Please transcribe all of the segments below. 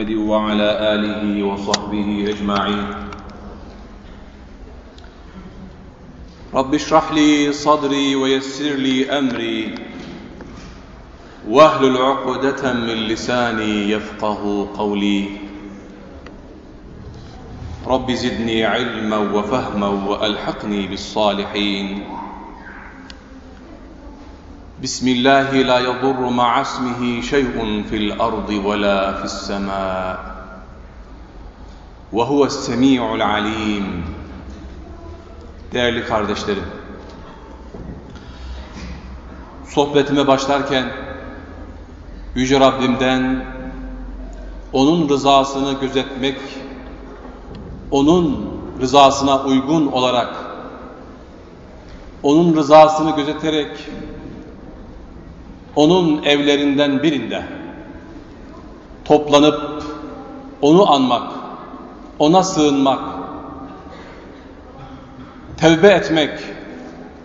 محمد وعلى آله وصحبه أجمعين. رب اشرح لي صدري ويسر لي أمري. واهلل عقدة من لساني يفقه قولي. رب زدني علما وفهما وألحقني بالصالحين. بسم الله لا يضر مع اسمه شيء في الأرض ولا في السماء وهو السميع العليم Değerli kardeşlerim, sohbetime başlarken Yüce Rabbimden O'nun rızasını gözetmek, O'nun rızasına uygun olarak, O'nun rızasını gözeterek, O'nun evlerinden birinde toplanıp O'nu anmak, O'na sığınmak, tevbe etmek,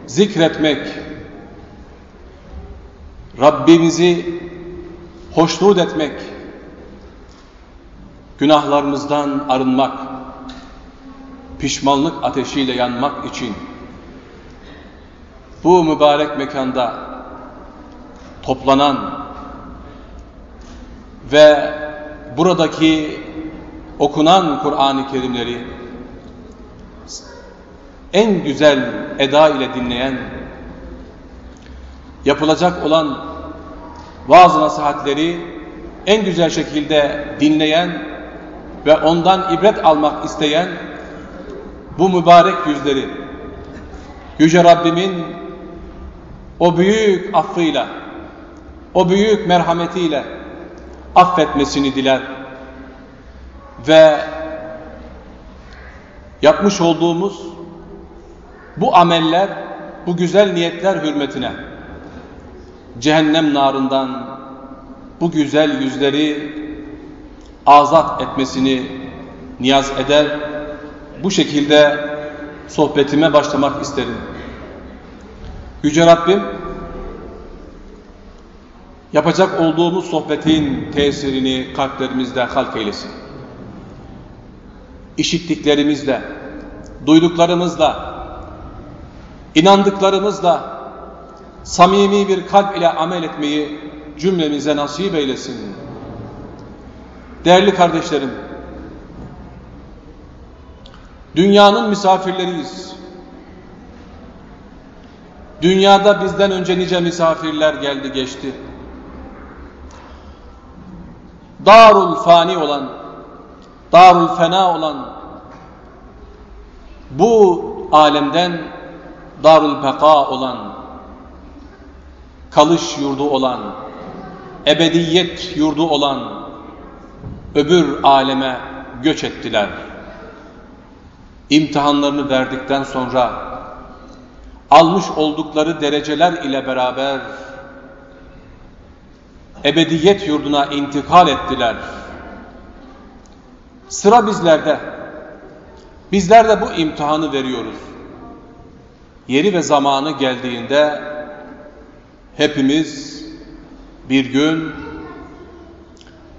zikretmek, Rabbimizi hoşnut etmek, günahlarımızdan arınmak, pişmanlık ateşiyle yanmak için bu mübarek mekanda toplanan ve buradaki okunan Kur'an-ı Kerimleri en güzel eda ile dinleyen, yapılacak olan vaaz nasihatleri en güzel şekilde dinleyen ve ondan ibret almak isteyen bu mübarek yüzleri Yüce Rabbimin o büyük affıyla, o büyük merhametiyle affetmesini diler ve yapmış olduğumuz bu ameller, bu güzel niyetler hürmetine cehennem narından bu güzel yüzleri azat etmesini niyaz eder. Bu şekilde sohbetime başlamak isterim. Yüce Rabbim yapacak olduğumuz sohbetin tesirini kalplerimizde halk eylesin. İşittiklerimizle, duyduklarımızla, inandıklarımızla samimi bir kalp ile amel etmeyi cümlemize nasip eylesin. Değerli kardeşlerim, dünyanın misafirleriyiz. Dünyada bizden önce nice misafirler geldi geçti. Darul fani olan, darul fena olan bu alemden darul beka olan, kalış yurdu olan, ebediyet yurdu olan öbür aleme göç ettiler. İmtihanlarını verdikten sonra almış oldukları dereceler ile beraber ebediyet yurduna intikal ettiler. Sıra bizlerde. Bizler de bu imtihanı veriyoruz. Yeri ve zamanı geldiğinde hepimiz bir gün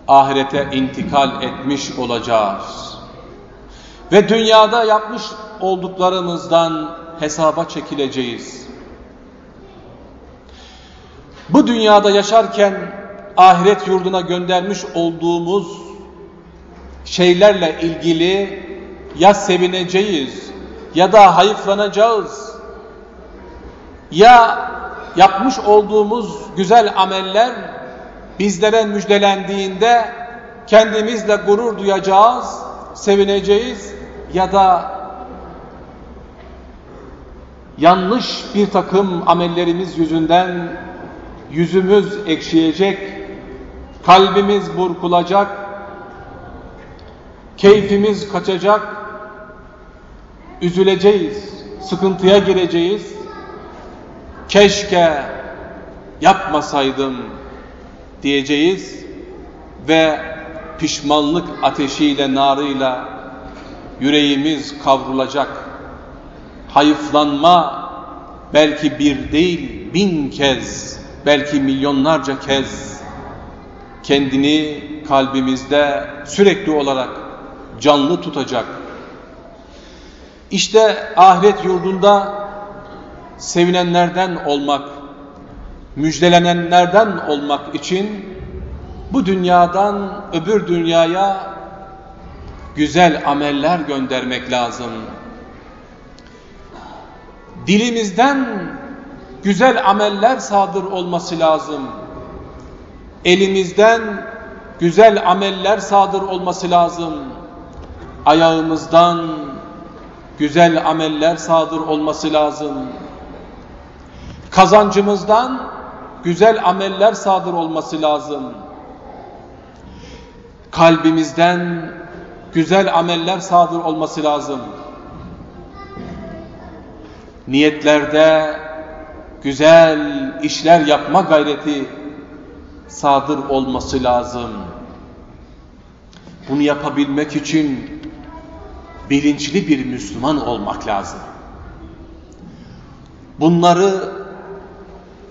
ahirete intikal etmiş olacağız. Ve dünyada yapmış olduklarımızdan hesaba çekileceğiz. Bu dünyada yaşarken ahiret yurduna göndermiş olduğumuz şeylerle ilgili ya sevineceğiz ya da hayıflanacağız. Ya yapmış olduğumuz güzel ameller bizlere müjdelendiğinde kendimizle gurur duyacağız, sevineceğiz ya da yanlış bir takım amellerimiz yüzünden yüzümüz ekşiyecek, kalbimiz burkulacak, keyfimiz kaçacak, üzüleceğiz, sıkıntıya gireceğiz. Keşke yapmasaydım diyeceğiz ve pişmanlık ateşiyle, narıyla yüreğimiz kavrulacak. Hayıflanma belki bir değil bin kez, belki milyonlarca kez kendini kalbimizde sürekli olarak canlı tutacak. İşte ahiret yurdunda sevilenlerden olmak, müjdelenenlerden olmak için bu dünyadan öbür dünyaya güzel ameller göndermek lazım. Dilimizden güzel ameller sadır olması lazım. Elimizden güzel ameller sadır olması lazım. Ayağımızdan güzel ameller sadır olması lazım. Kazancımızdan güzel ameller sadır olması lazım. Kalbimizden güzel ameller sadır olması lazım. Niyetlerde güzel işler yapma gayreti sadır olması lazım. Bunu yapabilmek için bilinçli bir Müslüman olmak lazım. Bunları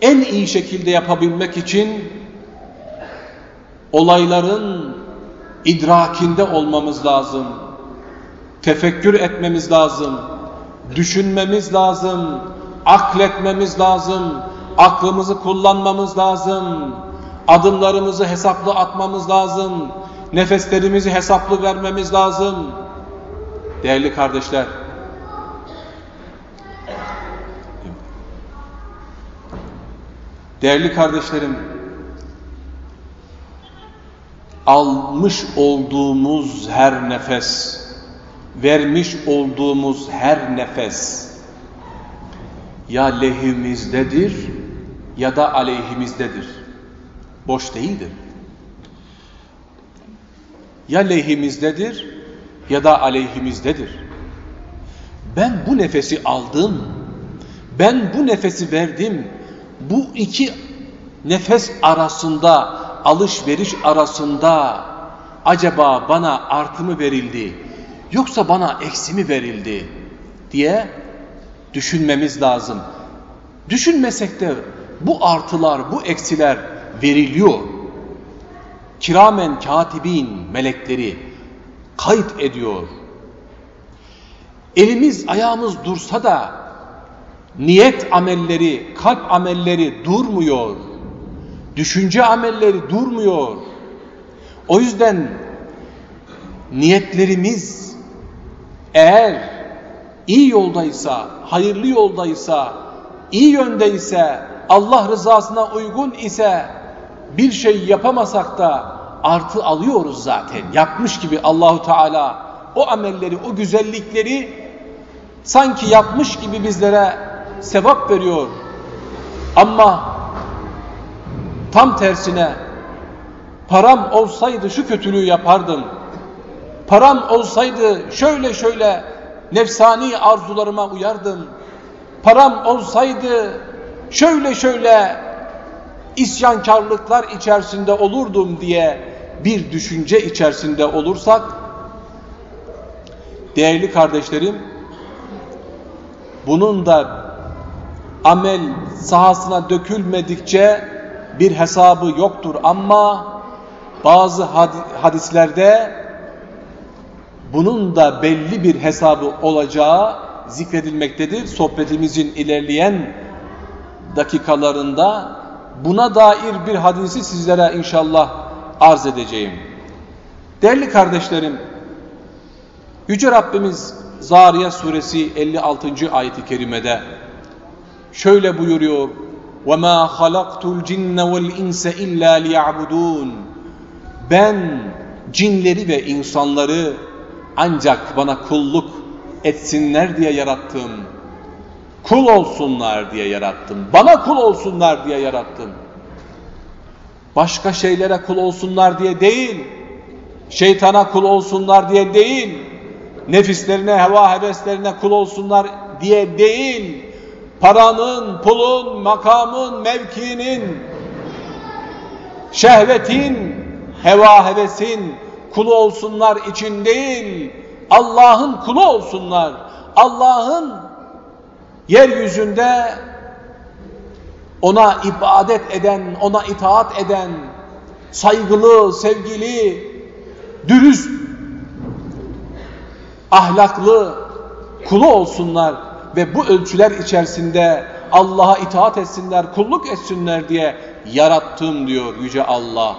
en iyi şekilde yapabilmek için olayların idrakinde olmamız lazım. Tefekkür etmemiz lazım. Düşünmemiz lazım. Akletmemiz lazım. Aklımızı kullanmamız lazım. Adımlarımızı hesaplı atmamız lazım. Nefeslerimizi hesaplı vermemiz lazım. Değerli kardeşler, değerli kardeşlerim, almış olduğumuz her nefes, vermiş olduğumuz her nefes ya lehimizdedir ya da aleyhimizdedir. Boş değildir. Ya lehimizdedir ya da aleyhimizdedir. Ben bu nefesi aldım, ben bu nefesi verdim, bu iki nefes arasında, alışveriş arasında acaba bana artı mı verildi, yoksa bana eksi mi verildi diye düşünmemiz lazım. Düşünmesek de bu artılar, bu eksiler veriliyor. Kiramen katibin melekleri kayıt ediyor. Elimiz ayağımız dursa da niyet amelleri, kalp amelleri durmuyor. Düşünce amelleri durmuyor. O yüzden niyetlerimiz eğer iyi yoldaysa, hayırlı yoldaysa, iyi yöndeyse, Allah rızasına uygun ise bir şey yapamasak da artı alıyoruz zaten. Yapmış gibi Allahu Teala o amelleri, o güzellikleri sanki yapmış gibi bizlere sevap veriyor. Ama tam tersine param olsaydı şu kötülüğü yapardım. Param olsaydı şöyle şöyle nefsani arzularıma uyardım. Param olsaydı şöyle şöyle isyankarlıklar içerisinde olurdum diye bir düşünce içerisinde olursak değerli kardeşlerim bunun da amel sahasına dökülmedikçe bir hesabı yoktur ama bazı hadislerde bunun da belli bir hesabı olacağı zikredilmektedir. Sohbetimizin ilerleyen dakikalarında buna dair bir hadisi sizlere inşallah arz edeceğim. Değerli kardeşlerim, Yüce Rabbimiz Zariye suresi 56. ayeti kerimede şöyle buyuruyor وَمَا خَلَقْتُ الْجِنَّ وَالْاِنْسَ اِلَّا لِيَعْبُدُونَ Ben cinleri ve insanları ancak bana kulluk etsinler diye yarattım. Kul olsunlar diye yarattım. Bana kul olsunlar diye yarattım. Başka şeylere kul olsunlar diye değil. Şeytana kul olsunlar diye değil. Nefislerine, heva heveslerine kul olsunlar diye değil. Paranın, pulun, makamın, mevkinin, şehvetin, heva hevesin kulu olsunlar için değil. Allah'ın kulu olsunlar. Allah'ın yeryüzünde ona ibadet eden, ona itaat eden, saygılı, sevgili, dürüst, ahlaklı kulu olsunlar ve bu ölçüler içerisinde Allah'a itaat etsinler, kulluk etsinler diye yarattım diyor Yüce Allah.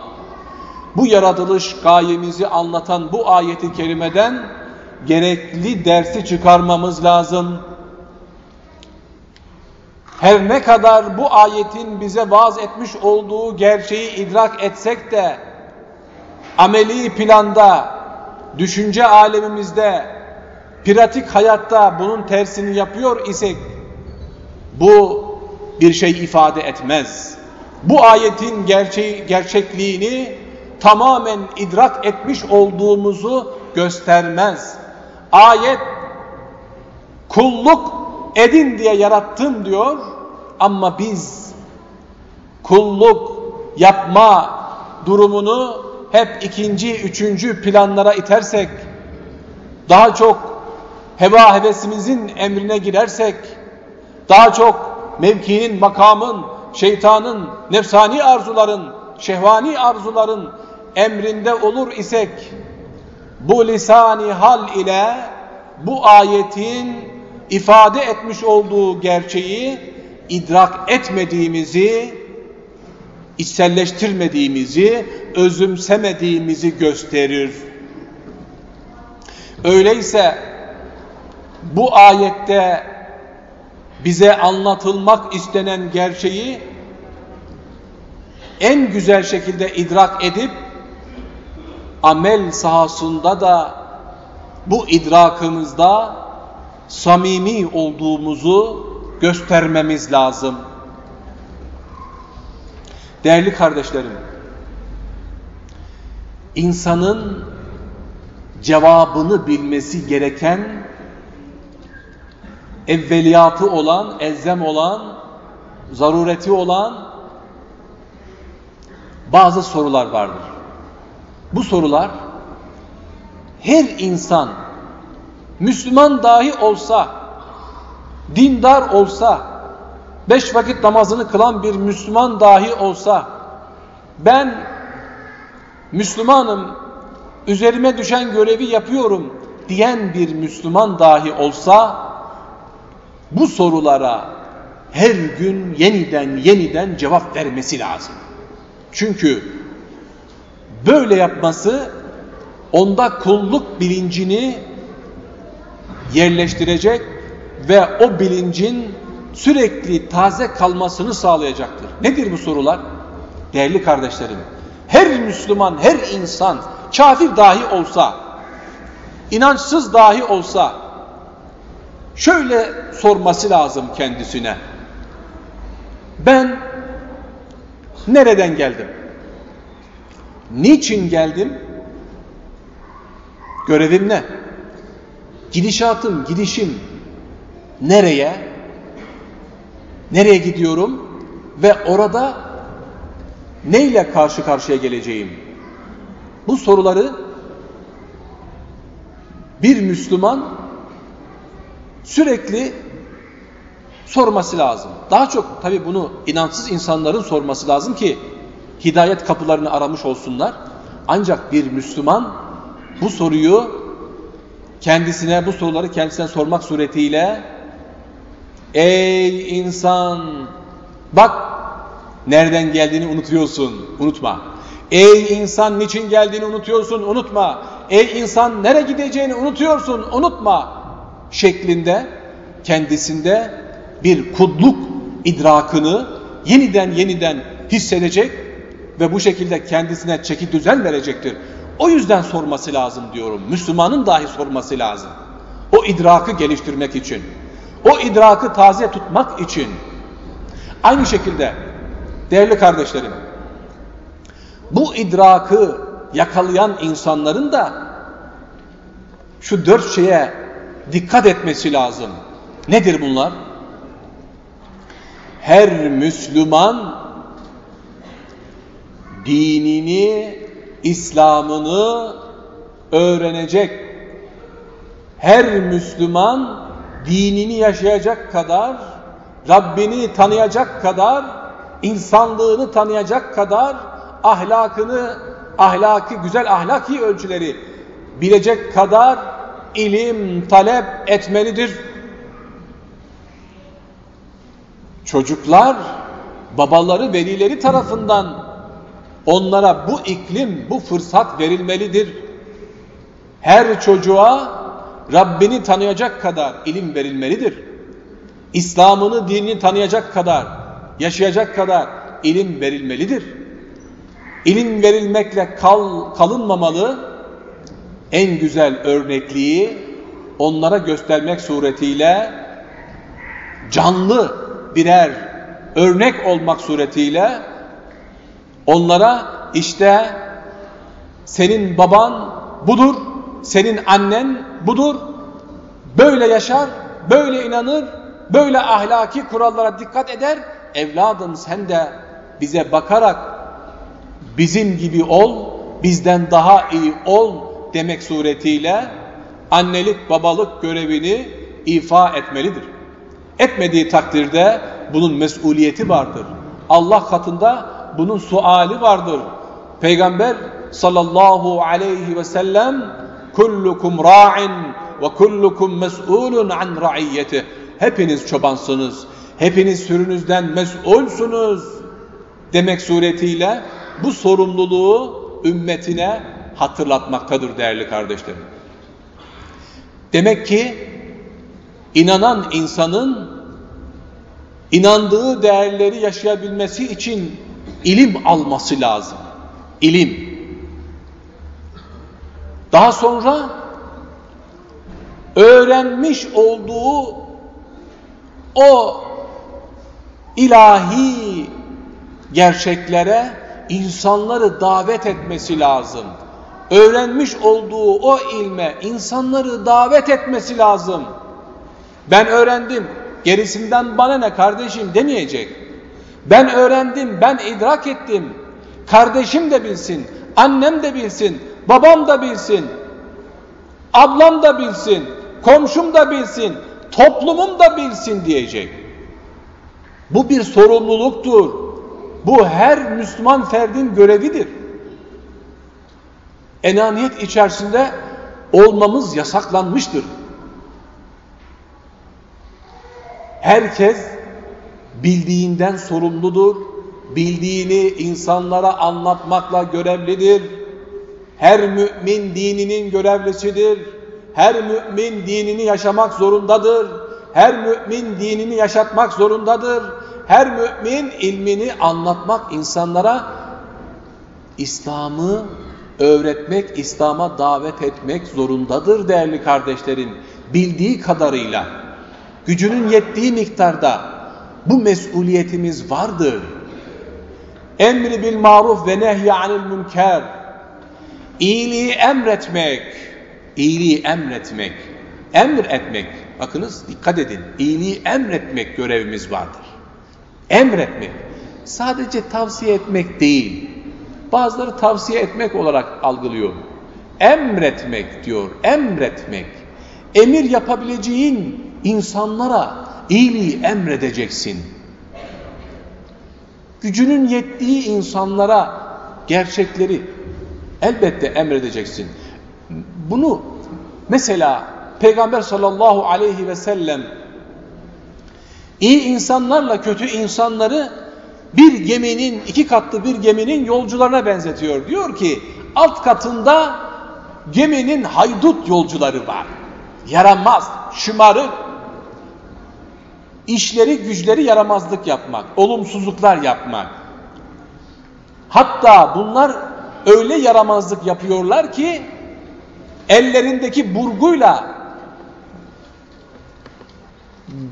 Bu yaratılış gayemizi anlatan bu ayeti kerimeden gerekli dersi çıkarmamız lazım. Her ne kadar bu ayetin bize vaaz etmiş olduğu gerçeği idrak etsek de ameli planda, düşünce alemimizde, pratik hayatta bunun tersini yapıyor isek bu bir şey ifade etmez. Bu ayetin gerçeği, gerçekliğini tamamen idrak etmiş olduğumuzu göstermez. Ayet kulluk edin diye yarattım diyor. Ama biz kulluk yapma durumunu hep ikinci, üçüncü planlara itersek, daha çok heva hevesimizin emrine girersek, daha çok mevkinin, makamın, şeytanın, nefsani arzuların, şehvani arzuların emrinde olur isek, bu lisani hal ile bu ayetin ifade etmiş olduğu gerçeği idrak etmediğimizi, içselleştirmediğimizi, özümsemediğimizi gösterir. Öyleyse bu ayette bize anlatılmak istenen gerçeği en güzel şekilde idrak edip amel sahasında da bu idrakımızda samimi olduğumuzu göstermemiz lazım. Değerli kardeşlerim, insanın cevabını bilmesi gereken evveliyatı olan, elzem olan, zarureti olan bazı sorular vardır. Bu sorular her insan Müslüman dahi olsa, dindar olsa, beş vakit namazını kılan bir Müslüman dahi olsa, ben Müslümanım, üzerime düşen görevi yapıyorum diyen bir Müslüman dahi olsa, bu sorulara her gün yeniden yeniden cevap vermesi lazım. Çünkü böyle yapması onda kulluk bilincini yerleştirecek ve o bilincin sürekli taze kalmasını sağlayacaktır. Nedir bu sorular? Değerli kardeşlerim, her Müslüman, her insan, kafir dahi olsa, inançsız dahi olsa, şöyle sorması lazım kendisine. Ben nereden geldim? Niçin geldim? Görevim ne? Gidişatım, gidişim nereye? Nereye gidiyorum? Ve orada neyle karşı karşıya geleceğim? Bu soruları bir Müslüman sürekli sorması lazım. Daha çok tabii bunu inançsız insanların sorması lazım ki hidayet kapılarını aramış olsunlar. Ancak bir Müslüman bu soruyu kendisine bu soruları kendisine sormak suretiyle ey insan bak nereden geldiğini unutuyorsun unutma. Ey insan niçin geldiğini unutuyorsun unutma. Ey insan nereye gideceğini unutuyorsun unutma şeklinde kendisinde bir kudluk idrakını yeniden yeniden hissedecek ve bu şekilde kendisine çeki düzen verecektir. O yüzden sorması lazım diyorum. Müslümanın dahi sorması lazım. O idrakı geliştirmek için. O idrakı taze tutmak için. Aynı şekilde değerli kardeşlerim bu idrakı yakalayan insanların da şu dört şeye dikkat etmesi lazım. Nedir bunlar? Her Müslüman dinini İslam'ını öğrenecek. Her Müslüman dinini yaşayacak kadar, Rabbini tanıyacak kadar, insanlığını tanıyacak kadar, ahlakını, ahlaki, güzel ahlaki ölçüleri bilecek kadar ilim talep etmelidir. Çocuklar babaları, velileri tarafından onlara bu iklim, bu fırsat verilmelidir. Her çocuğa Rabbini tanıyacak kadar ilim verilmelidir. İslam'ını, dinini tanıyacak kadar, yaşayacak kadar ilim verilmelidir. İlim verilmekle kal, kalınmamalı, en güzel örnekliği onlara göstermek suretiyle canlı birer örnek olmak suretiyle onlara işte senin baban budur, senin annen budur, böyle yaşar, böyle inanır, böyle ahlaki kurallara dikkat eder. Evladım sen de bize bakarak bizim gibi ol, bizden daha iyi ol demek suretiyle annelik babalık görevini ifa etmelidir. Etmediği takdirde bunun mesuliyeti vardır. Allah katında bunun suali vardır. Peygamber sallallahu aleyhi ve sellem kullukum ra'in ve kullukum mes'ulun an ra'iyyeti. Hepiniz çobansınız. Hepiniz sürünüzden mesulsunuz demek suretiyle bu sorumluluğu ümmetine hatırlatmaktadır değerli kardeşlerim. Demek ki inanan insanın inandığı değerleri yaşayabilmesi için ilim alması lazım. İlim. Daha sonra öğrenmiş olduğu o ilahi gerçeklere insanları davet etmesi lazım. Öğrenmiş olduğu o ilme insanları davet etmesi lazım. Ben öğrendim, gerisinden bana ne kardeşim demeyecek. Ben öğrendim, ben idrak ettim. Kardeşim de bilsin, annem de bilsin, babam da bilsin, ablam da bilsin, komşum da bilsin, toplumum da bilsin diyecek. Bu bir sorumluluktur. Bu her Müslüman ferdin görevidir. Enaniyet içerisinde olmamız yasaklanmıştır. Herkes bildiğinden sorumludur. Bildiğini insanlara anlatmakla görevlidir. Her mümin dininin görevlisidir. Her mümin dinini yaşamak zorundadır. Her mümin dinini yaşatmak zorundadır. Her mümin ilmini anlatmak insanlara İslam'ı öğretmek, İslam'a davet etmek zorundadır değerli kardeşlerim. Bildiği kadarıyla, gücünün yettiği miktarda bu mesuliyetimiz vardır. Emri bil maruf ve nehy anil münker. İyiliği emretmek, iyiliği emretmek, emir etmek. Bakınız dikkat edin, iyiliği emretmek görevimiz vardır. Emretmek, sadece tavsiye etmek değil. Bazıları tavsiye etmek olarak algılıyor. Emretmek diyor, emretmek. Emir yapabileceğin insanlara iyiliği emredeceksin. Gücünün yettiği insanlara gerçekleri elbette emredeceksin. Bunu mesela Peygamber sallallahu aleyhi ve sellem iyi insanlarla kötü insanları bir geminin, iki katlı bir geminin yolcularına benzetiyor. Diyor ki alt katında geminin haydut yolcuları var. Yaramaz, şımarık, işleri güçleri yaramazlık yapmak, olumsuzluklar yapmak. Hatta bunlar öyle yaramazlık yapıyorlar ki ellerindeki burguyla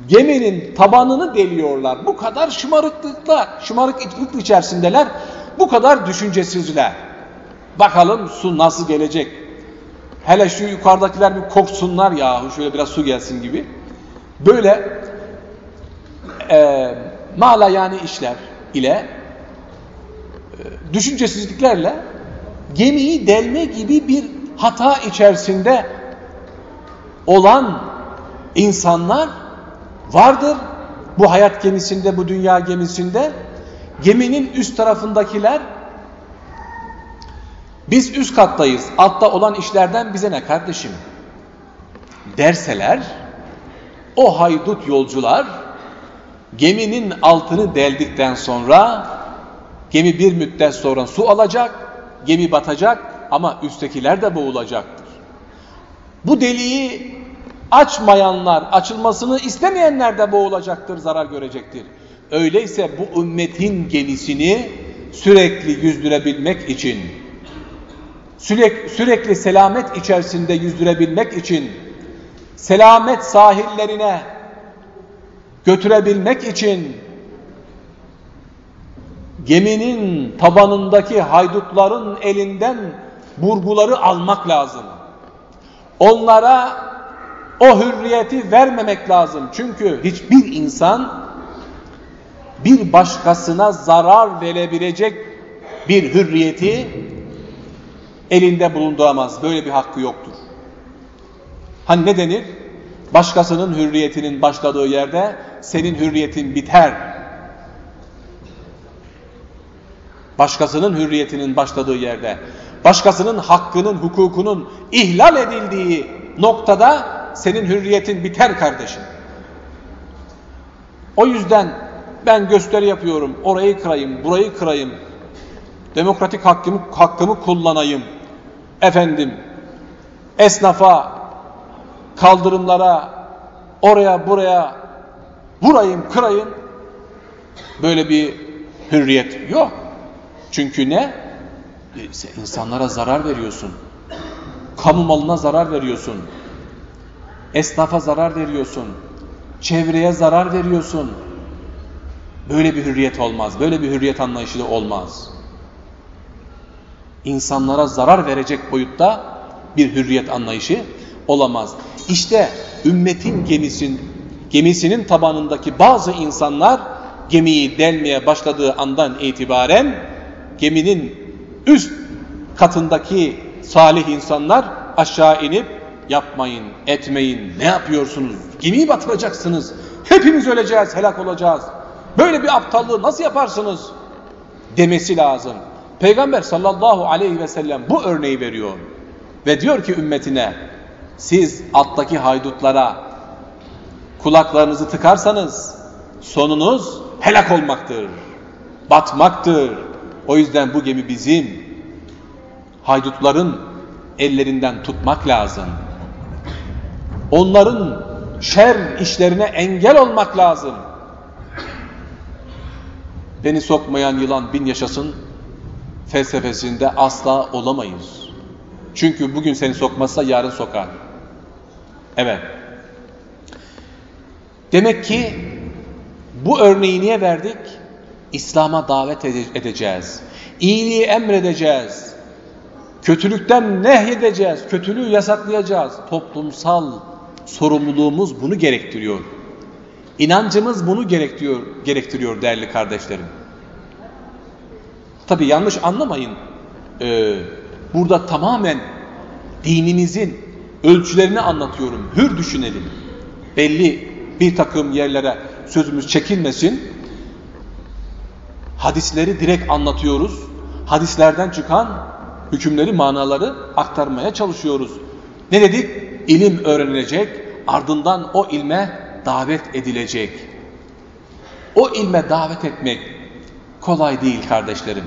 geminin tabanını deliyorlar. Bu kadar şımarıklıkla, şımarıklık içerisindeler. Bu kadar düşüncesizler. Bakalım su nasıl gelecek? Hele şu yukarıdakiler bir koksunlar ya, şöyle biraz su gelsin gibi. Böyle e, mala yani işler ile e, düşüncesizliklerle gemiyi delme gibi bir hata içerisinde olan insanlar vardır. Bu hayat gemisinde, bu dünya gemisinde geminin üst tarafındakiler Biz üst kattayız. Altta olan işlerden bize ne kardeşim? Derseler o haydut yolcular geminin altını deldikten sonra gemi bir müddet sonra su alacak, gemi batacak ama üsttekiler de boğulacaktır. Bu deliği açmayanlar, açılmasını istemeyenler de boğulacaktır, zarar görecektir. Öyleyse bu ümmetin gemisini sürekli yüzdürebilmek için, sürekli, selamet içerisinde yüzdürebilmek için, selamet sahillerine götürebilmek için, geminin tabanındaki haydutların elinden burguları almak lazım. Onlara o hürriyeti vermemek lazım. Çünkü hiçbir insan bir başkasına zarar verebilecek bir hürriyeti elinde bulunduramaz. Böyle bir hakkı yoktur. Hani ne denir? Başkasının hürriyetinin başladığı yerde senin hürriyetin biter. Başkasının hürriyetinin başladığı yerde, başkasının hakkının, hukukunun ihlal edildiği noktada senin hürriyetin biter kardeşim. O yüzden ben gösteri yapıyorum, orayı kırayım, burayı kırayım, demokratik hakkımı, hakkımı kullanayım. Efendim, esnafa, kaldırımlara, oraya buraya vurayım, kırayım. Böyle bir hürriyet yok. Çünkü ne? E, insanlara zarar veriyorsun. Kamu malına zarar veriyorsun. Esnafa zarar veriyorsun. Çevreye zarar veriyorsun. Böyle bir hürriyet olmaz. Böyle bir hürriyet anlayışı da olmaz. İnsanlara zarar verecek boyutta bir hürriyet anlayışı olamaz. İşte ümmetin gemisin, gemisinin tabanındaki bazı insanlar gemiyi delmeye başladığı andan itibaren geminin üst katındaki salih insanlar aşağı inip yapmayın, etmeyin, ne yapıyorsunuz? Gemiyi batıracaksınız. Hepimiz öleceğiz, helak olacağız. Böyle bir aptallığı nasıl yaparsınız? Demesi lazım. Peygamber sallallahu aleyhi ve sellem bu örneği veriyor. Ve diyor ki ümmetine, siz alttaki haydutlara kulaklarınızı tıkarsanız sonunuz helak olmaktır, batmaktır. O yüzden bu gemi bizim. Haydutların ellerinden tutmak lazım. Onların şer işlerine engel olmak lazım. Beni sokmayan yılan bin yaşasın felsefesinde asla olamayız. Çünkü bugün seni sokmazsa yarın sokar. Evet. Demek ki bu örneği niye verdik? İslam'a davet edeceğiz. İyiliği emredeceğiz. Kötülükten nehyedeceğiz. Kötülüğü yasaklayacağız. Toplumsal sorumluluğumuz bunu gerektiriyor. İnancımız bunu gerektiriyor, gerektiriyor değerli kardeşlerim. Tabi yanlış anlamayın. Ee, burada tamamen dinimizin ölçülerini anlatıyorum. Hür düşünelim. Belli bir takım yerlere sözümüz çekilmesin. Hadisleri direkt anlatıyoruz. Hadislerden çıkan hükümleri, manaları aktarmaya çalışıyoruz. Ne dedik? İlim öğrenilecek, ardından o ilme davet edilecek. O ilme davet etmek kolay değil kardeşlerim.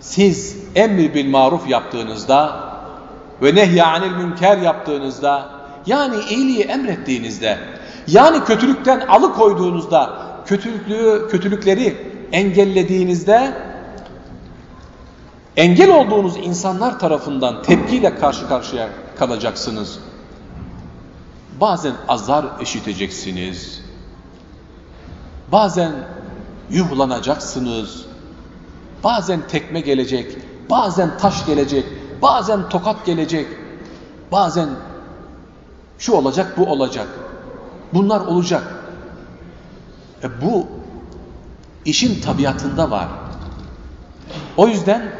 Siz emri bil maruf yaptığınızda ve nehyanil münker yaptığınızda yani iyiliği emrettiğinizde yani kötülükten alıkoyduğunuzda kötülüklüğü, kötülükleri engellediğinizde engel olduğunuz insanlar tarafından tepkiyle karşı karşıya kalacaksınız. Bazen azar eşiteceksiniz. Bazen yuhlanacaksınız. Bazen tekme gelecek, bazen taş gelecek, bazen tokat gelecek, bazen şu olacak, bu olacak. Bunlar olacak. E bu işin tabiatında var. O yüzden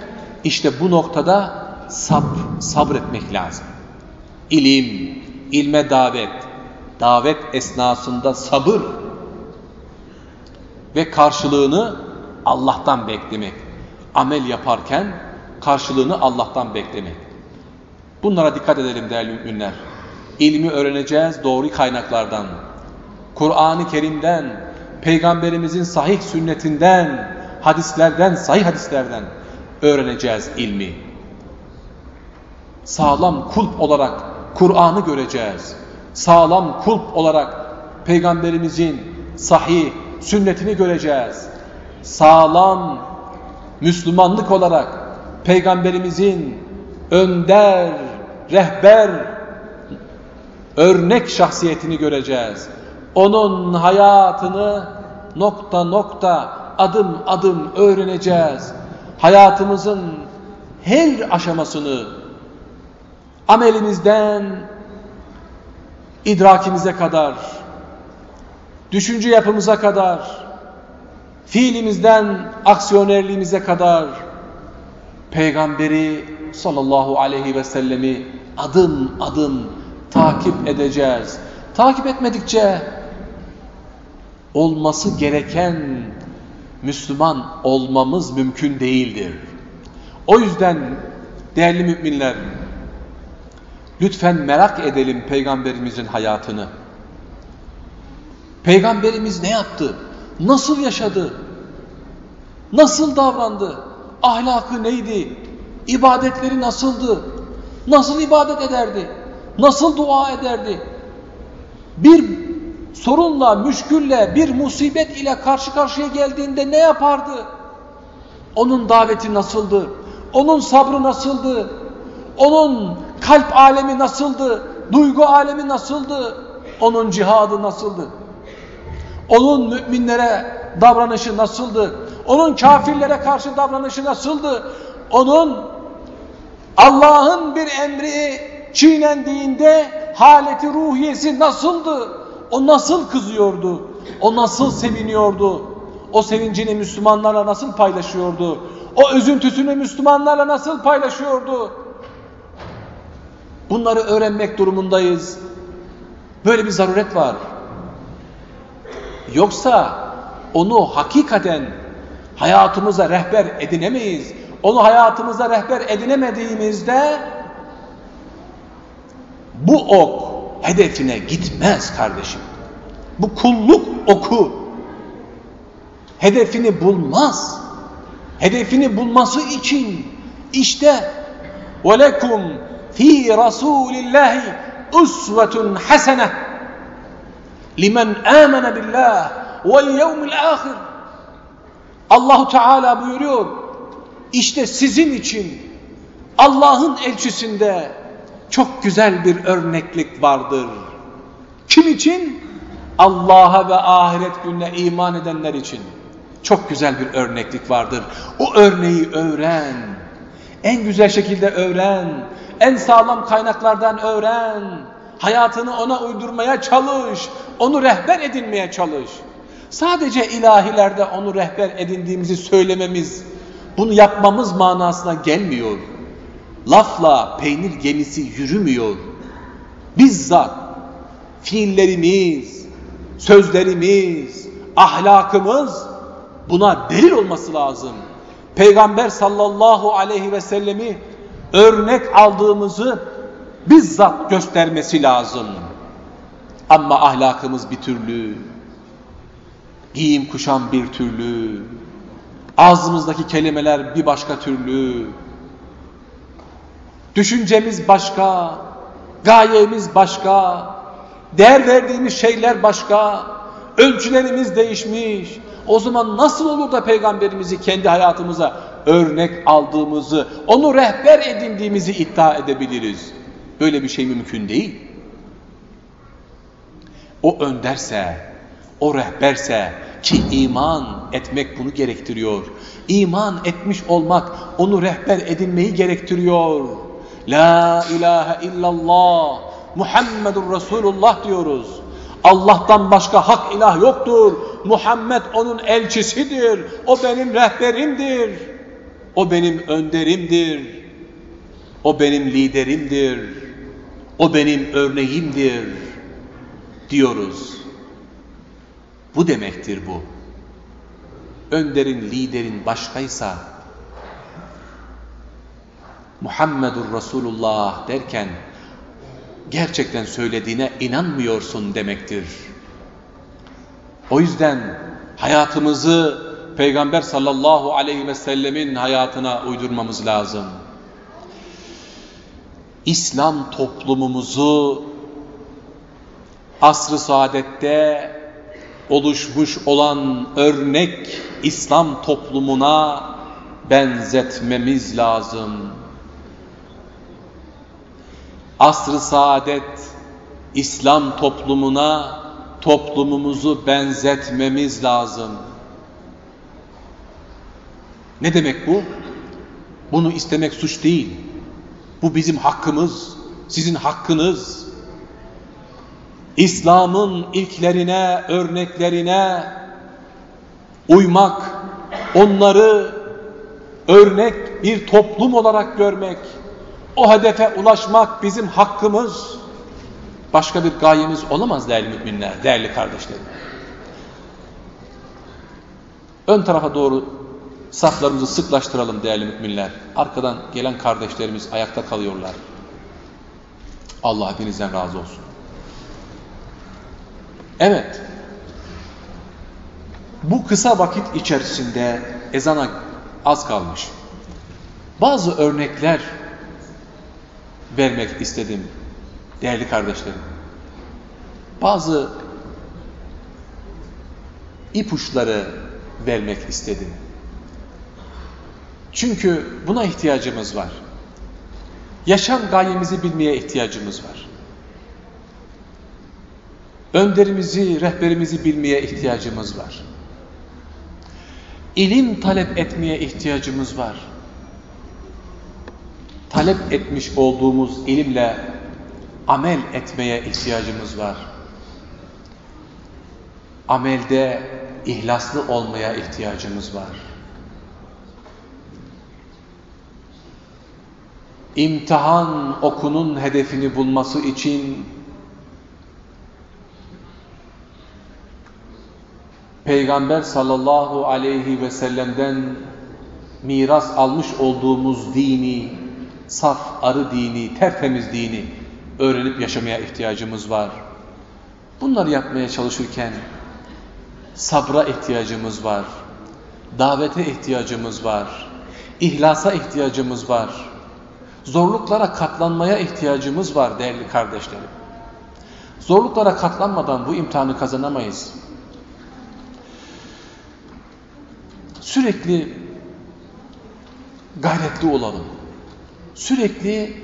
işte bu noktada sabr, sabretmek lazım. İlim, ilme davet, davet esnasında sabır ve karşılığını Allah'tan beklemek. Amel yaparken karşılığını Allah'tan beklemek. Bunlara dikkat edelim değerli müminler. İlmi öğreneceğiz doğru kaynaklardan. Kur'an-ı Kerim'den, Peygamberimizin sahih sünnetinden, hadislerden, sahih hadislerden öğreneceğiz ilmi. Sağlam kulp olarak Kur'an'ı göreceğiz. Sağlam kulp olarak Peygamberimizin sahih sünnetini göreceğiz. Sağlam Müslümanlık olarak Peygamberimizin önder, rehber, örnek şahsiyetini göreceğiz. Onun hayatını nokta nokta, adım adım öğreneceğiz. Hayatımızın her aşamasını amelimizden idrakimize kadar, düşünce yapımıza kadar, fiilimizden aksiyonerliğimize kadar peygamberi sallallahu aleyhi ve sellemi adım adım takip edeceğiz. Takip etmedikçe olması gereken Müslüman olmamız mümkün değildir. O yüzden değerli müminler lütfen merak edelim peygamberimizin hayatını. Peygamberimiz ne yaptı? Nasıl yaşadı? Nasıl davrandı? Ahlakı neydi? İbadetleri nasıldı? Nasıl ibadet ederdi? Nasıl dua ederdi? Bir sorunla, müşkülle, bir musibet ile karşı karşıya geldiğinde ne yapardı? Onun daveti nasıldı? Onun sabrı nasıldı? Onun kalp alemi nasıldı? Duygu alemi nasıldı? Onun cihadı nasıldı? Onun müminlere davranışı nasıldı? Onun kafirlere karşı davranışı nasıldı? Onun Allah'ın bir emri çiğnendiğinde haleti ruhiyesi nasıldı? O nasıl kızıyordu? O nasıl seviniyordu? O sevincini Müslümanlarla nasıl paylaşıyordu? O üzüntüsünü Müslümanlarla nasıl paylaşıyordu? Bunları öğrenmek durumundayız. Böyle bir zaruret var. Yoksa onu hakikaten hayatımıza rehber edinemeyiz. Onu hayatımıza rehber edinemediğimizde bu ok hedefine gitmez kardeşim. Bu kulluk oku hedefini bulmaz. Hedefini bulması için işte وَلَكُمْ ف۪ي رَسُولِ اللّٰهِ اُسْوَةٌ حَسَنَةٌ limen amene billah vel yevmil ahir. Allahu Teala buyuruyor. İşte sizin için Allah'ın elçisinde çok güzel bir örneklik vardır. Kim için? Allah'a ve ahiret gününe iman edenler için. Çok güzel bir örneklik vardır. O örneği öğren. En güzel şekilde öğren. En sağlam kaynaklardan öğren. Hayatını ona uydurmaya çalış. Onu rehber edinmeye çalış. Sadece ilahilerde onu rehber edindiğimizi söylememiz, bunu yapmamız manasına gelmiyor. Lafla peynir gemisi yürümüyor. Bizzat fiillerimiz, sözlerimiz, ahlakımız buna delil olması lazım. Peygamber sallallahu aleyhi ve sellemi örnek aldığımızı bizzat göstermesi lazım. Ama ahlakımız bir türlü, giyim kuşam bir türlü, ağzımızdaki kelimeler bir başka türlü, düşüncemiz başka, gayemiz başka, değer verdiğimiz şeyler başka, ölçülerimiz değişmiş. O zaman nasıl olur da peygamberimizi kendi hayatımıza örnek aldığımızı, onu rehber edindiğimizi iddia edebiliriz? Böyle bir şey mümkün değil. O önderse, o rehberse ki iman etmek bunu gerektiriyor. İman etmiş olmak onu rehber edinmeyi gerektiriyor. La ilahe illallah Muhammedur Resulullah diyoruz. Allah'tan başka hak ilah yoktur. Muhammed onun elçisidir. O benim rehberimdir. O benim önderimdir. O benim liderimdir. O benim örneğimdir diyoruz. Bu demektir bu. Önderin, liderin başkaysa Muhammedur Resulullah derken gerçekten söylediğine inanmıyorsun demektir. O yüzden hayatımızı Peygamber sallallahu aleyhi ve sellemin hayatına uydurmamız lazım. İslam toplumumuzu asr-ı saadette oluşmuş olan örnek İslam toplumuna benzetmemiz lazım. Asr-ı saadet İslam toplumuna toplumumuzu benzetmemiz lazım. Ne demek bu? Bunu istemek suç değil. Bu bizim hakkımız, sizin hakkınız. İslam'ın ilklerine, örneklerine uymak, onları örnek bir toplum olarak görmek, o hedefe ulaşmak bizim hakkımız. Başka bir gayemiz olamaz değerli müminler, değerli kardeşlerim. Ön tarafa doğru saflarımızı sıklaştıralım değerli müminler. Arkadan gelen kardeşlerimiz ayakta kalıyorlar. Allah hepinizden razı olsun. Evet. Bu kısa vakit içerisinde ezana az kalmış. Bazı örnekler vermek istedim değerli kardeşlerim. Bazı ipuçları vermek istedim. Çünkü buna ihtiyacımız var. Yaşam gayemizi bilmeye ihtiyacımız var. Önderimizi, rehberimizi bilmeye ihtiyacımız var. İlim talep etmeye ihtiyacımız var. Talep etmiş olduğumuz ilimle amel etmeye ihtiyacımız var. Amelde ihlaslı olmaya ihtiyacımız var. İmtihan okunun hedefini bulması için Peygamber sallallahu aleyhi ve sellem'den miras almış olduğumuz dini, saf arı dini, tertemiz dini öğrenip yaşamaya ihtiyacımız var. Bunları yapmaya çalışırken sabra ihtiyacımız var. Davete ihtiyacımız var. İhlasa ihtiyacımız var. Zorluklara katlanmaya ihtiyacımız var değerli kardeşlerim. Zorluklara katlanmadan bu imtihanı kazanamayız. Sürekli gayretli olalım. Sürekli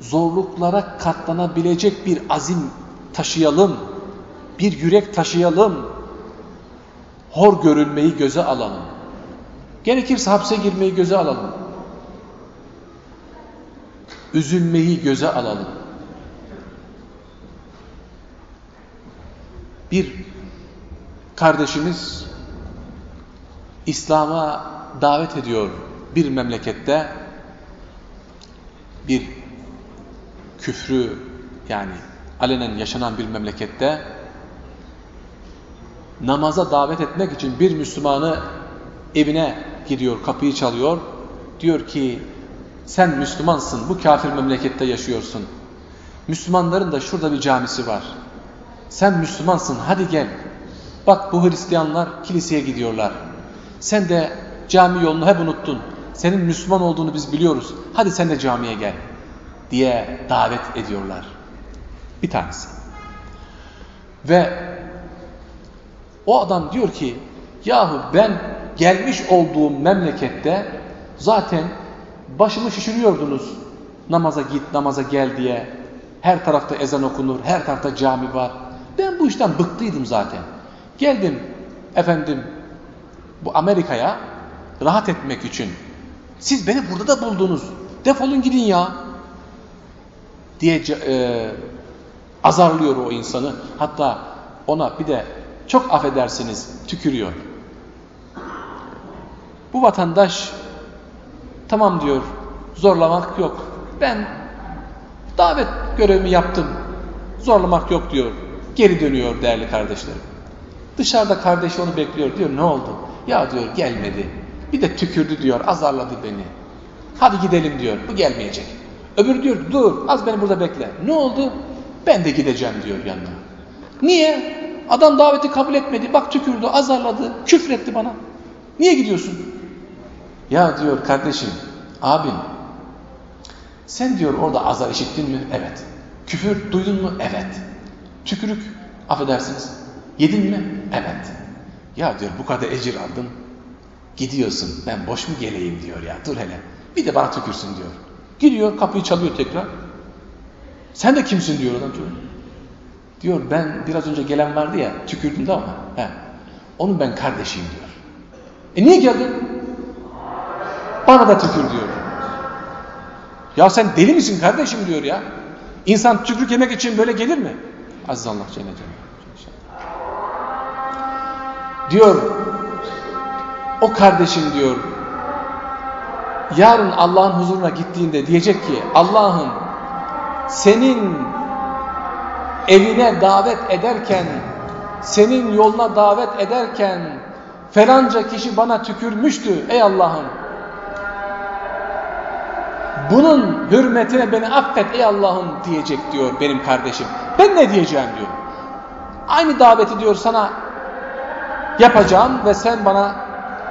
zorluklara katlanabilecek bir azim taşıyalım. Bir yürek taşıyalım. Hor görülmeyi göze alalım. Gerekirse hapse girmeyi göze alalım. Üzülmeyi göze alalım. Bir kardeşimiz İslam'a davet ediyor bir memlekette bir küfrü yani alenen yaşanan bir memlekette namaza davet etmek için bir Müslümanı evine gidiyor, kapıyı çalıyor. Diyor ki sen Müslümansın, bu kafir memlekette yaşıyorsun. Müslümanların da şurada bir camisi var. Sen Müslümansın, hadi gel. Bak bu Hristiyanlar kiliseye gidiyorlar. Sen de cami yolunu hep unuttun. Senin Müslüman olduğunu biz biliyoruz. Hadi sen de camiye gel diye davet ediyorlar. Bir tanesi. Ve o adam diyor ki yahu ben gelmiş olduğum memlekette zaten başımı şişiriyordunuz. Namaza git, namaza gel diye. Her tarafta ezan okunur, her tarafta cami var. Ben bu işten bıktıydım zaten. Geldim efendim bu Amerika'ya rahat etmek için. Siz beni burada da buldunuz. Defolun gidin ya. Diye e, azarlıyor o insanı. Hatta ona bir de çok affedersiniz tükürüyor. Bu vatandaş tamam diyor zorlamak yok. Ben davet görevimi yaptım. Zorlamak yok diyor. Geri dönüyor değerli kardeşlerim. Dışarıda kardeşi onu bekliyor diyor ne oldu? Ya diyor gelmedi. Bir de tükürdü diyor azarladı beni. Hadi gidelim diyor. Bu gelmeyecek. Öbürü diyor dur az beni burada bekle. Ne oldu? Ben de gideceğim diyor yanına. Niye? Adam daveti kabul etmedi. Bak tükürdü, azarladı, küfretti bana. Niye gidiyorsun? Ya diyor kardeşim, abim sen diyor orada azar işittin mi? Evet. Küfür duydun mu? Evet. Tükürük, affedersiniz. Yedin mi? Evet. Ya diyor bu kadar ecir aldın. Gidiyorsun. Ben boş mu geleyim diyor ya. Dur hele. Bir de bana tükürsün diyor. Gidiyor kapıyı çalıyor tekrar. Sen de kimsin diyor adam diyor. Diyor ben biraz önce gelen vardı ya tükürdüm de ama. He. Onun ben kardeşiyim diyor. E niye geldin? Bana da tükür diyor. Ya sen deli misin kardeşim diyor ya. İnsan tükürük yemek için böyle gelir mi? Aziz Allah Celle Diyor o kardeşim diyor yarın Allah'ın huzuruna gittiğinde diyecek ki Allah'ım senin evine davet ederken senin yoluna davet ederken falanca kişi bana tükürmüştü ey Allah'ım bunun hürmetine beni affet ey Allah'ım diyecek diyor benim kardeşim. Ben ne diyeceğim diyor. Aynı daveti diyor sana yapacağım ve sen bana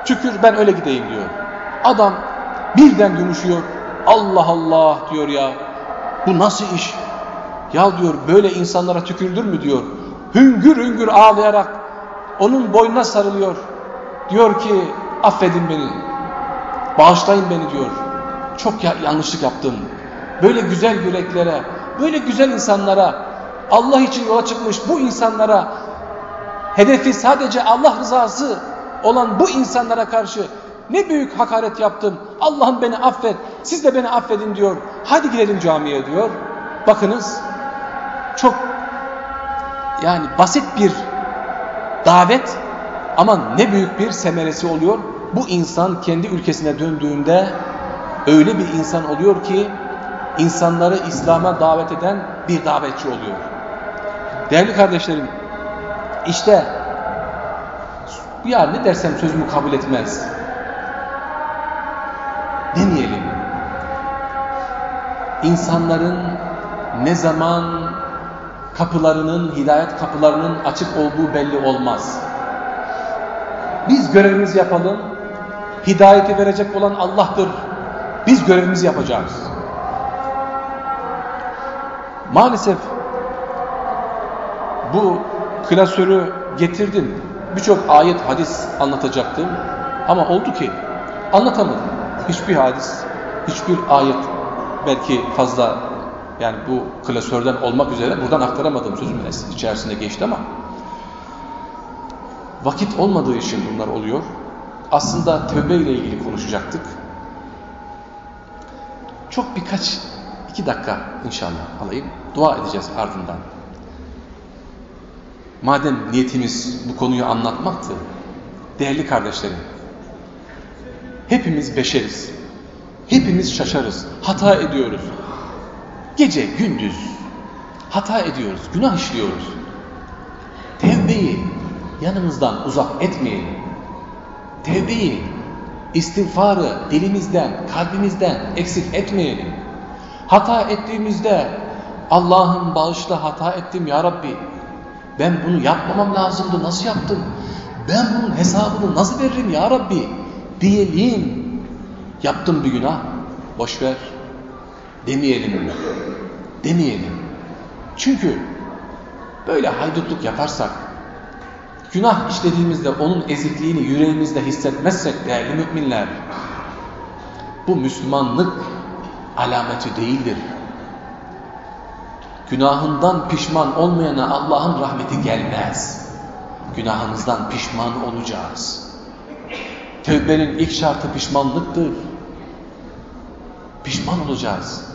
tükür ben öyle gideyim diyor. Adam birden yumuşuyor. Allah Allah diyor ya. Bu nasıl iş? Ya diyor böyle insanlara tükürülür mü diyor. Hüngür hüngür ağlayarak onun boynuna sarılıyor. Diyor ki affedin beni. Bağışlayın beni diyor. Çok ya yanlışlık yaptım. Böyle güzel yüreklere, böyle güzel insanlara, Allah için yola çıkmış bu insanlara, hedefi sadece Allah rızası olan bu insanlara karşı ne büyük hakaret yaptım. Allah'ım beni affet, siz de beni affedin diyor. Hadi gidelim camiye diyor. Bakınız çok yani basit bir davet ama ne büyük bir semeresi oluyor. Bu insan kendi ülkesine döndüğünde öyle bir insan oluyor ki insanları İslam'a davet eden bir davetçi oluyor. Değerli kardeşlerim işte ya ne dersem sözümü kabul etmez. Demeyelim. İnsanların ne zaman kapılarının, hidayet kapılarının açık olduğu belli olmaz. Biz görevimizi yapalım. Hidayeti verecek olan Allah'tır. Biz görevimizi yapacağız. Maalesef bu klasörü getirdim. Birçok ayet, hadis anlatacaktım. Ama oldu ki anlatamadım. Hiçbir hadis, hiçbir ayet belki fazla yani bu klasörden olmak üzere buradan aktaramadım sözümün içerisinde geçti ama vakit olmadığı için bunlar oluyor. Aslında tövbe ile ilgili konuşacaktık. Çok birkaç, iki dakika inşallah alayım. Dua edeceğiz ardından. Madem niyetimiz bu konuyu anlatmaktı, değerli kardeşlerim, hepimiz beşeriz. Hepimiz şaşarız, hata ediyoruz. Gece, gündüz hata ediyoruz, günah işliyoruz. Tevbeyi yanımızdan uzak etmeyelim. Tevbeyi, istiğfarı dilimizden, kalbimizden eksik etmeyelim. Hata ettiğimizde Allah'ım bağışla hata ettim ya Rabbi. Ben bunu yapmamam lazımdı, nasıl yaptım? Ben bunun hesabını nasıl veririm ya Rabbi? Diyelim. Yaptım bir günah, boş ver. Demeyelim. Demeyelim. Çünkü böyle haydutluk yaparsak, günah işlediğimizde onun ezikliğini yüreğimizde hissetmezsek değerli müminler, bu Müslümanlık alameti değildir. Günahından pişman olmayana Allah'ın rahmeti gelmez. Günahımızdan pişman olacağız. Tövbenin ilk şartı pişmanlıktır. Pişman olacağız.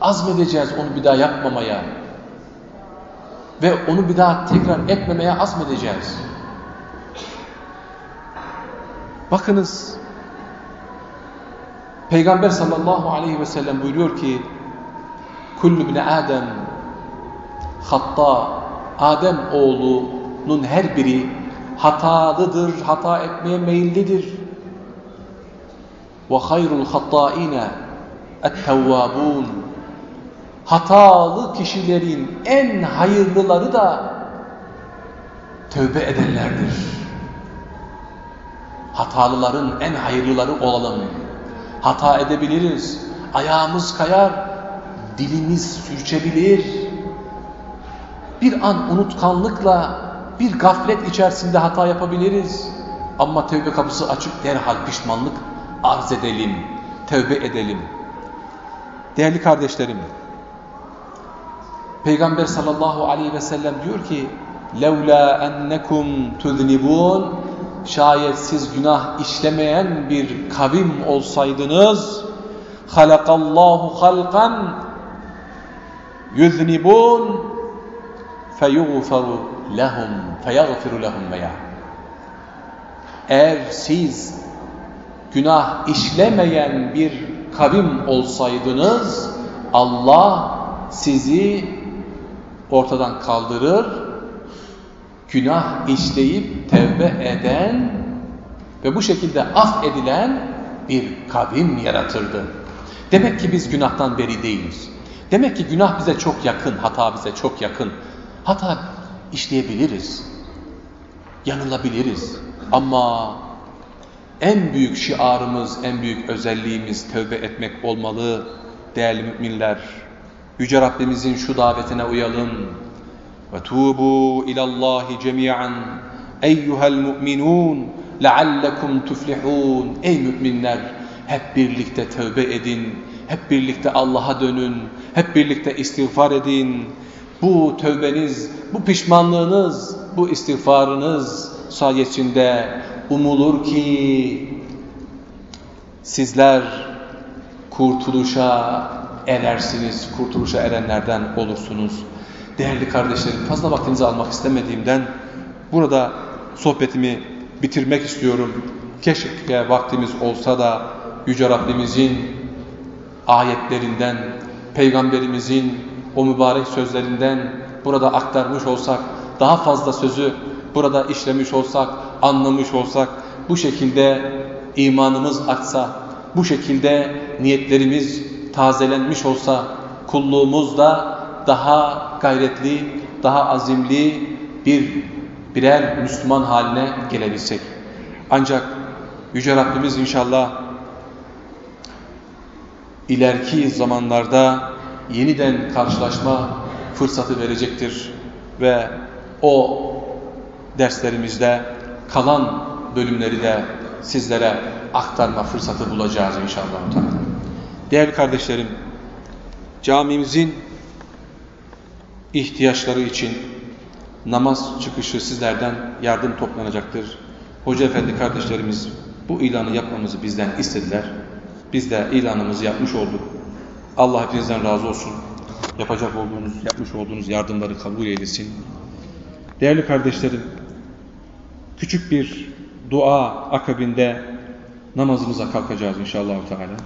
Azmedeceğiz onu bir daha yapmamaya. Ve onu bir daha tekrar etmemeye azmedeceğiz. Bakınız Peygamber sallallahu aleyhi ve sellem buyuruyor ki Kullu ibn Adem hatta Adem oğlunun her biri hatalıdır, hata etmeye meyillidir. Ve hayrul hattâine et-tevvâbûn. Hatalı kişilerin en hayırlıları da tövbe edenlerdir. Hatalıların en hayırlıları olalım. Hata edebiliriz. Ayağımız kayar, dilimiz sürçebilir. Bir an unutkanlıkla, bir gaflet içerisinde hata yapabiliriz. Ama tövbe kapısı açık derhal pişmanlık arz edelim, tövbe edelim. Değerli kardeşlerim, Peygamber sallallahu aleyhi ve sellem diyor ki لَوْلَا اَنَّكُمْ تُذْنِبُونَ Şayet siz günah işlemeyen bir kavim olsaydınız خَلَقَ اللّٰهُ خَلْقًا يُذْنِبُونَ فَيُغْفَرُ لَهُمْ فَيَغْفِرُ لَهُمْ veya Eğer siz günah işlemeyen bir kavim olsaydınız Allah sizi ortadan kaldırır, günah işleyip tevbe eden ve bu şekilde af edilen bir kavim yaratırdı. Demek ki biz günahtan beri değiliz. Demek ki günah bize çok yakın, hata bize çok yakın. Hata işleyebiliriz, yanılabiliriz ama en büyük şiarımız, en büyük özelliğimiz tövbe etmek olmalı değerli müminler. Yüce Rabbimizin şu davetine uyalım. Ve tubu ilallahi cemiyan eyyuhel mu'minun leallekum tuflihun. Ey müminler hep birlikte tövbe edin. Hep birlikte Allah'a dönün. Hep birlikte istiğfar edin. Bu tövbeniz, bu pişmanlığınız, bu istiğfarınız sayesinde umulur ki sizler kurtuluşa erersiniz, kurtuluşa erenlerden olursunuz. Değerli kardeşlerim, fazla vaktinizi almak istemediğimden burada sohbetimi bitirmek istiyorum. Keşke vaktimiz olsa da Yüce Rabbimizin ayetlerinden, Peygamberimizin o mübarek sözlerinden burada aktarmış olsak, daha fazla sözü burada işlemiş olsak, anlamış olsak, bu şekilde imanımız artsa, bu şekilde niyetlerimiz tazelenmiş olsa, kulluğumuz da daha gayretli, daha azimli bir birer Müslüman haline gelebilsek. Ancak Yüce Rabbimiz inşallah ileriki zamanlarda yeniden karşılaşma fırsatı verecektir ve o derslerimizde kalan bölümleri de sizlere aktarma fırsatı bulacağız inşallah. Değerli kardeşlerim, camimizin ihtiyaçları için namaz çıkışı sizlerden yardım toplanacaktır. Hoca efendi kardeşlerimiz bu ilanı yapmamızı bizden istediler. Biz de ilanımızı yapmış olduk. Allah hepinizden razı olsun. Yapacak olduğunuz, yapmış olduğunuz yardımları kabul eylesin. Değerli kardeşlerim, küçük bir dua akabinde namazımıza kalkacağız inşallah Teala.